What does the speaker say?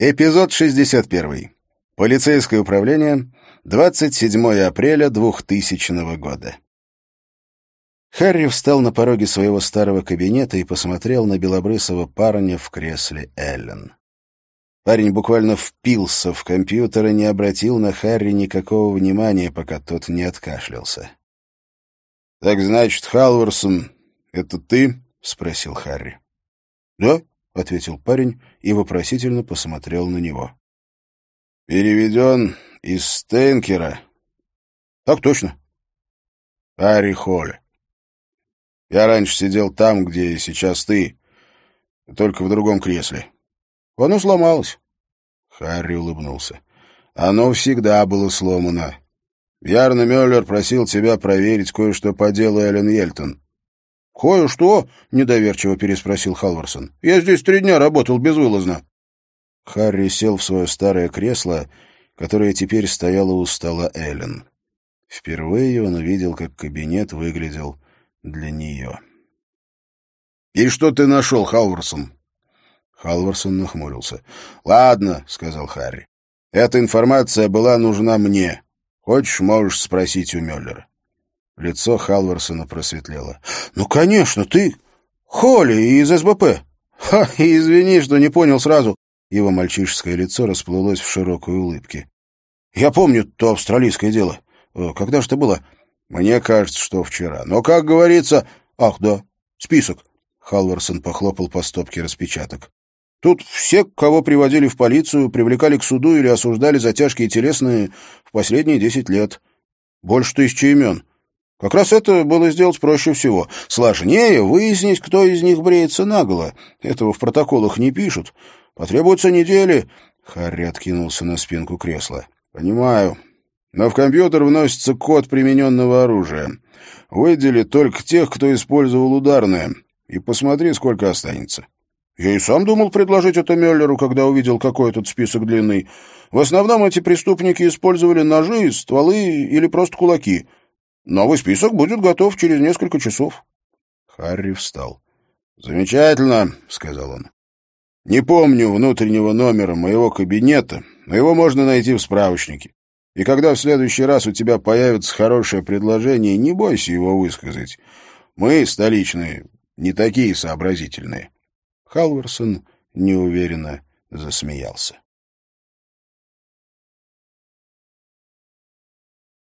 Эпизод 61. Полицейское управление. 27 апреля 2000 года. Харри встал на пороге своего старого кабинета и посмотрел на белобрысого парня в кресле Эллен. Парень буквально впился в компьютер и не обратил на Харри никакого внимания, пока тот не откашлялся. «Так значит, Халварсон, это ты?» — спросил Харри. «Да», — ответил парень и вопросительно посмотрел на него. «Переведен из Стейнкера?» «Так точно». «Харри Холли. Я раньше сидел там, где сейчас ты, только в другом кресле. Оно сломалось». Харри улыбнулся. «Оно всегда было сломано. Ярно Мюллер просил тебя проверить кое-что по делу Эллен Ельтон. «Кое-что?» — недоверчиво переспросил Халварсон. «Я здесь три дня работал безвылазно». Харри сел в свое старое кресло, которое теперь стояло у стола Эллен. Впервые он увидел, как кабинет выглядел для нее. «И что ты нашел, Халварсон?» Халварсон нахмурился. «Ладно», — сказал Харри. «Эта информация была нужна мне. Хочешь, можешь спросить у Мюллера». Лицо Халварсона просветлело. «Ну, конечно, ты Холли из СБП!» «Ха, извини, что не понял сразу!» Его мальчишеское лицо расплылось в широкой улыбке. «Я помню то австралийское дело. Когда же это было?» «Мне кажется, что вчера. Но, как говорится...» «Ах, да, список!» Халварсон похлопал по стопке распечаток. «Тут все, кого приводили в полицию, привлекали к суду или осуждали за тяжкие телесные в последние десять лет. Больше тысячи имен. Как раз это было сделать проще всего. Сложнее выяснить, кто из них бреется наголо. Этого в протоколах не пишут. Потребуются недели. Харри откинулся на спинку кресла. Понимаю. Но в компьютер вносится код примененного оружия. Выдели только тех, кто использовал ударное. И посмотри, сколько останется. Я и сам думал предложить это Мюллеру, когда увидел, какой этот список длинный. В основном эти преступники использовали ножи, стволы или просто кулаки — Новый список будет готов через несколько часов. Харри встал. «Замечательно», — сказал он. «Не помню внутреннего номера моего кабинета, но его можно найти в справочнике. И когда в следующий раз у тебя появится хорошее предложение, не бойся его высказать. Мы, столичные, не такие сообразительные». Халварсон неуверенно засмеялся.